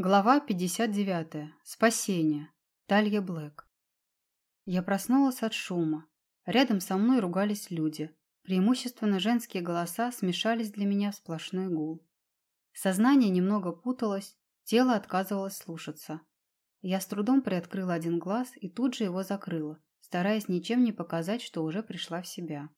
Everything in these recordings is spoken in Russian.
Глава 59. Спасение. Талья Блэк. Я проснулась от шума. Рядом со мной ругались люди. Преимущественно женские голоса смешались для меня в сплошной гул. Сознание немного путалось, тело отказывалось слушаться. Я с трудом приоткрыла один глаз и тут же его закрыла, стараясь ничем не показать, что уже пришла в себя.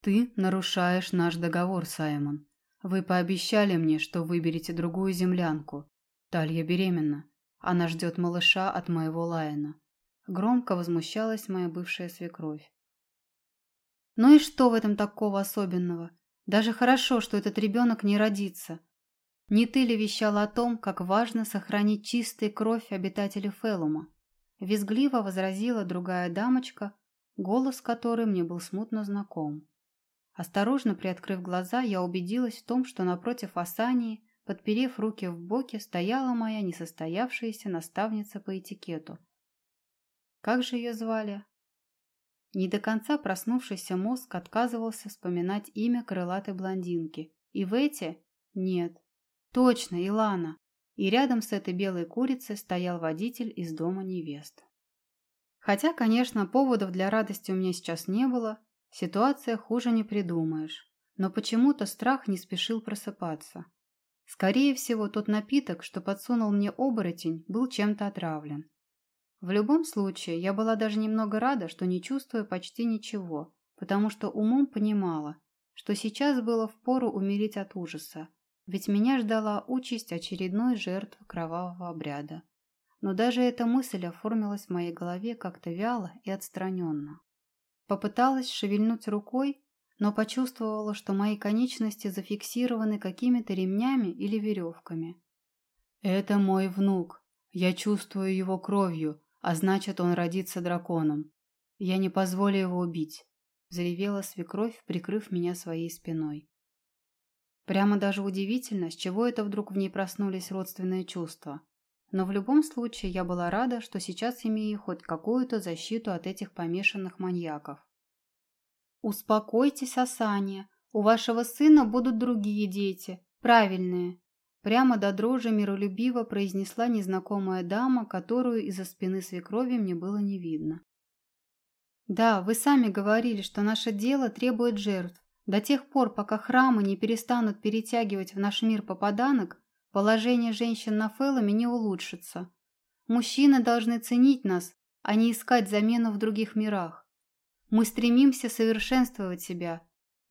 «Ты нарушаешь наш договор, Саймон», вы пообещали мне, что выберете другую землянку. Талья беременна. Она ждет малыша от моего Лайена. Громко возмущалась моя бывшая свекровь. Ну и что в этом такого особенного? Даже хорошо, что этот ребенок не родится. Не ты ли вещала о том, как важно сохранить чистой кровь обитателей Фелума? Визгливо возразила другая дамочка, голос которой мне был смутно знаком. Осторожно приоткрыв глаза, я убедилась в том, что напротив Асании, подперев руки в боки, стояла моя несостоявшаяся наставница по этикету. Как же ее звали? Не до конца проснувшийся мозг отказывался вспоминать имя крылатой блондинки. И в эти? Нет. Точно, Илана. И рядом с этой белой курицей стоял водитель из дома невест. Хотя, конечно, поводов для радости у меня сейчас не было, Ситуация хуже не придумаешь. Но почему-то страх не спешил просыпаться. Скорее всего, тот напиток, что подсунул мне оборотень, был чем-то отравлен. В любом случае, я была даже немного рада, что не чувствую почти ничего, потому что умом понимала, что сейчас было впору умереть от ужаса, ведь меня ждала участь очередной жертвы кровавого обряда. Но даже эта мысль оформилась в моей голове как-то вяло и отстраненно. Попыталась шевельнуть рукой, но почувствовала, что мои конечности зафиксированы какими-то ремнями или веревками. «Это мой внук. Я чувствую его кровью, а значит, он родится драконом. Я не позволю его убить», — взревела свекровь, прикрыв меня своей спиной. Прямо даже удивительно, с чего это вдруг в ней проснулись родственные чувства. Но в любом случае я была рада, что сейчас имею хоть какую-то защиту от этих помешанных маньяков. «Успокойтесь, Асания. У вашего сына будут другие дети. Правильные». Прямо до дрожи миролюбиво произнесла незнакомая дама, которую из-за спины свекрови мне было не видно. «Да, вы сами говорили, что наше дело требует жертв. До тех пор, пока храмы не перестанут перетягивать в наш мир попаданок, Положение женщин на Фэлломе не улучшится. Мужчины должны ценить нас, а не искать замену в других мирах. Мы стремимся совершенствовать себя.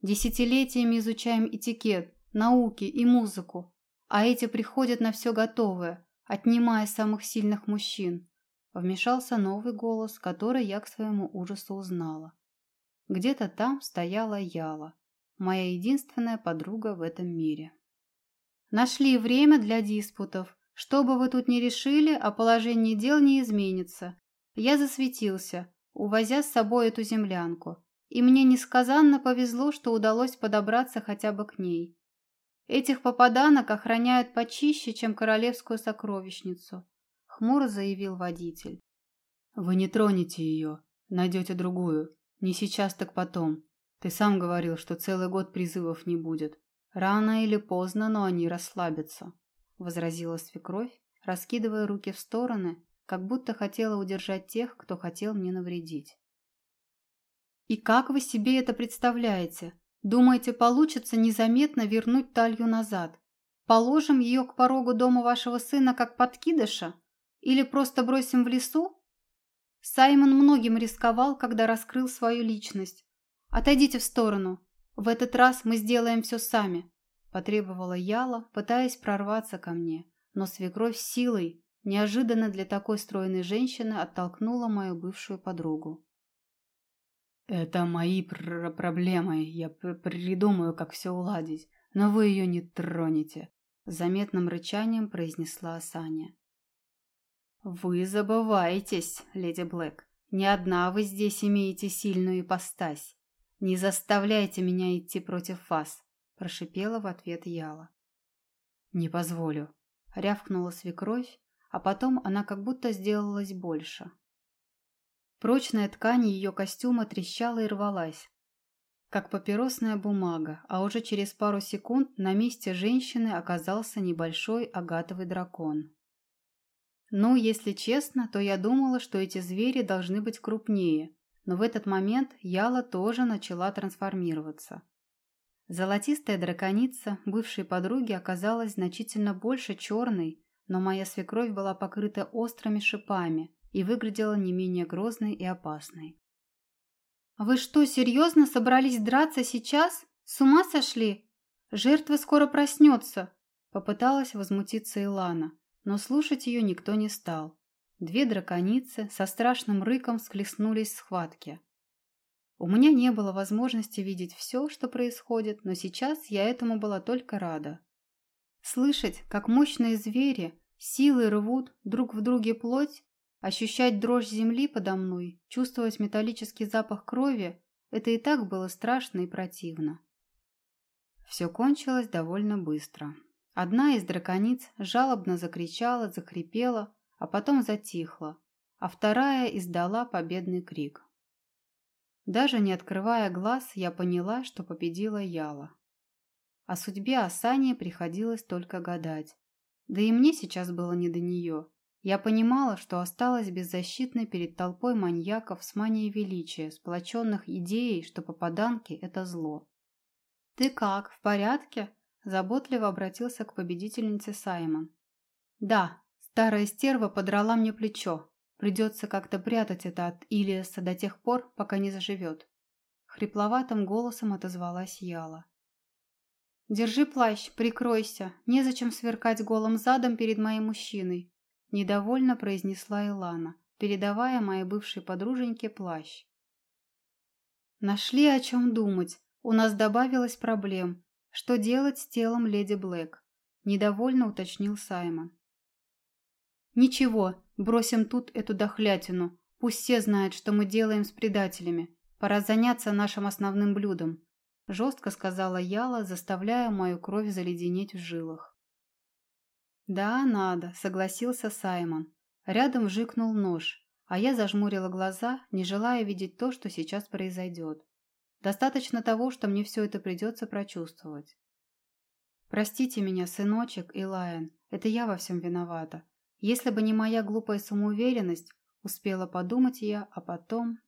Десятилетиями изучаем этикет, науки и музыку, а эти приходят на все готовое, отнимая самых сильных мужчин. Вмешался новый голос, который я к своему ужасу узнала. Где-то там стояла Яла, моя единственная подруга в этом мире. Нашли время для диспутов. Что бы вы тут ни решили, а положение дел не изменится. Я засветился, увозя с собой эту землянку. И мне несказанно повезло, что удалось подобраться хотя бы к ней. Этих попаданок охраняют почище, чем королевскую сокровищницу, хмуро заявил водитель. Вы не тронете ее, найдете другую. Не сейчас, так потом. Ты сам говорил, что целый год призывов не будет. «Рано или поздно, но они расслабятся», — возразила свекровь, раскидывая руки в стороны, как будто хотела удержать тех, кто хотел мне навредить. «И как вы себе это представляете? Думаете, получится незаметно вернуть талью назад? Положим ее к порогу дома вашего сына как подкидыша? Или просто бросим в лесу?» Саймон многим рисковал, когда раскрыл свою личность. «Отойдите в сторону. «В этот раз мы сделаем все сами», – потребовала Яла, пытаясь прорваться ко мне, но свекровь силой, неожиданно для такой стройной женщины, оттолкнула мою бывшую подругу. «Это мои пр проблемы, я пр придумаю, как все уладить, но вы ее не тронете», – заметным рычанием произнесла Саня. «Вы забываетесь, леди Блэк, не одна вы здесь имеете сильную ипостась. «Не заставляйте меня идти против вас», – прошипела в ответ Яла. «Не позволю», – рявкнула свекровь, а потом она как будто сделалась больше. Прочная ткань ее костюма трещала и рвалась. как папиросная бумага, а уже через пару секунд на месте женщины оказался небольшой агатовый дракон. Ну, если честно, то я думала, что эти звери должны быть крупнее, но в этот момент Яла тоже начала трансформироваться. Золотистая драконица бывшей подруги оказалась значительно больше черной, но моя свекровь была покрыта острыми шипами и выглядела не менее грозной и опасной. «Вы что, серьезно собрались драться сейчас? С ума сошли? Жертва скоро проснется!» Попыталась возмутиться Илана, но слушать ее никто не стал. Две драконицы со страшным рыком схлестнулись в схватке. У меня не было возможности видеть все, что происходит, но сейчас я этому была только рада. Слышать, как мощные звери силой рвут друг в друге плоть, ощущать дрожь земли подо мной, чувствовать металлический запах крови – это и так было страшно и противно. Все кончилось довольно быстро. Одна из дракониц жалобно закричала, захрипела, а потом затихла, а вторая издала победный крик. Даже не открывая глаз, я поняла, что победила Яла. О судьбе Асании приходилось только гадать. Да и мне сейчас было не до нее. Я понимала, что осталась беззащитной перед толпой маньяков с манией величия, сплоченных идеей, что попаданки – это зло. «Ты как, в порядке?» Заботливо обратился к победительнице Саймон. «Да, старая стерва подрала мне плечо. Придется как-то прятать это от Илиаса до тех пор, пока не заживет». Хрипловатым голосом отозвалась Яла. «Держи плащ, прикройся. Незачем сверкать голым задом перед моим мужчиной», – недовольно произнесла Илана, передавая моей бывшей подруженьке плащ. «Нашли о чем думать. У нас добавилось проблем. «Что делать с телом леди Блэк?» – недовольно уточнил Саймон. «Ничего, бросим тут эту дохлятину. Пусть все знают, что мы делаем с предателями. Пора заняться нашим основным блюдом», – жестко сказала Яла, заставляя мою кровь заледенеть в жилах. «Да, надо», – согласился Саймон. Рядом жикнул нож, а я зажмурила глаза, не желая видеть то, что сейчас произойдет. Достаточно того, что мне все это придется прочувствовать. Простите меня, сыночек и Лайон, это я во всем виновата. Если бы не моя глупая самоуверенность, успела подумать я, а потом...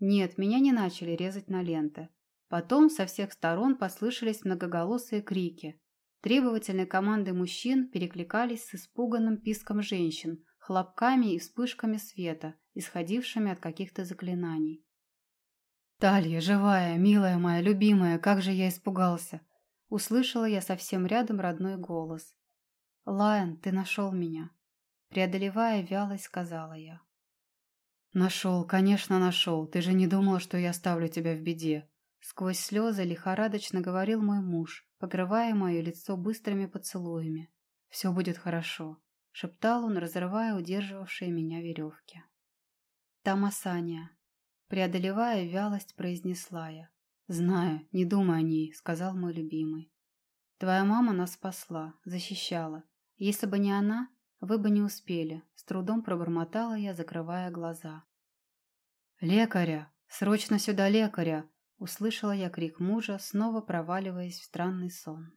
Нет, меня не начали резать на ленты. Потом со всех сторон послышались многоголосые крики. Требовательные команды мужчин перекликались с испуганным писком женщин, хлопками и вспышками света, исходившими от каких-то заклинаний. «Талья, живая, милая моя, любимая, как же я испугался!» Услышала я совсем рядом родной голос. «Лайон, ты нашел меня!» Преодолевая вялость, сказала я. «Нашел, конечно, нашел. Ты же не думала, что я оставлю тебя в беде!» Сквозь слезы лихорадочно говорил мой муж, покрывая мое лицо быстрыми поцелуями. «Все будет хорошо», — шептал он, разрывая удерживавшие меня веревки. «Там Асания. Преодолевая вялость, произнесла я. «Знаю, не думай о ней», — сказал мой любимый. «Твоя мама нас спасла, защищала. Если бы не она, вы бы не успели», — с трудом пробормотала я, закрывая глаза. «Лекаря! Срочно сюда лекаря!» — услышала я крик мужа, снова проваливаясь в странный сон.